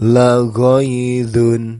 la ghaidun